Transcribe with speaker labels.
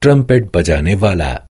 Speaker 1: Trumpet बजाने वाला।